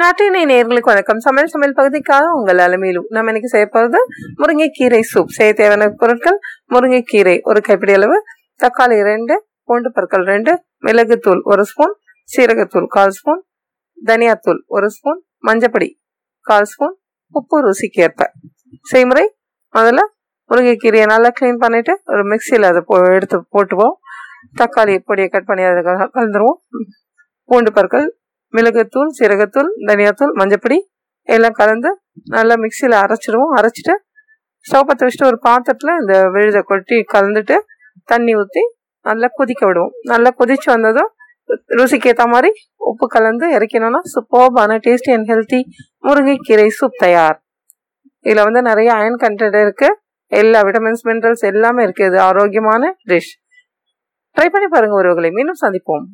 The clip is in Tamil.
நாட்டினை நேர்களுக்கு வணக்கம். சமையல் சமையல் பகுதிக்காக உங்கள் அலமையிலும் நம்ம இன்னைக்கு செய்ய போகிறது முருங்கைக்கீரை சூப் செய்ய தேவையான பொருட்கள் முருங்கைக்கீரை ஒரு கைப்பிடி அளவு தக்காளி ரெண்டு பூண்டு பற்கள் ரெண்டு மிளகுத்தூள் ஒரு ஸ்பூன் சீரகத்தூள் கால் ஸ்பூன் தனியாத்தூள் ஒரு ஸ்பூன் மஞ்சப்பொடி கால் ஸ்பூன் உப்பு ருசிக்கு ஏற்ப. செய்முறை முதல்ல முருங்கைக்கீரையை நல்லா க்ளீன் பண்ணிவிட்டு ஒரு மிக்சியில் அதை போ எடுத்து போட்டுவோம். தக்காளி பொடியை கட் பண்ணி அதை கலந்துருவோம். பூண்டு பற்கள் மிளகுத்தூள் சீரகத்தூள் தனியாத்தூள் மஞ்சப்பொடி எல்லாம் கலந்து நல்லா மிக்சியில் அரைச்சிடுவோம். அரைச்சிட்டு ஸ்டவ் பற்ற வச்சுட்டு ஒரு பாத்திரத்தில் இந்த விழுதை கொட்டி கலந்துட்டு தண்ணி ஊற்றி நல்லா கொதிக்க விடுவோம். நல்லா கொதிச்சு வந்ததும் ருசிக்கு ஏற்ற மாதிரி உப்பு கலந்து இறக்கினோன்னா சூப்பர்பான டேஸ்டி அண்ட் ஹெல்த்தி முருங்கைக்கீரை சூப் தயார். இதில் வந்து நிறைய அயன் கண்டென்ட் இருக்குது எல்லா விட்டமின்ஸ் மினரல்ஸ் எல்லாமே இருக்குது ஆரோக்கியமான டிஷ் ட்ரை பண்ணி பாருங்கள் ஒருவர்களை மீண்டும் சந்திப்போம்.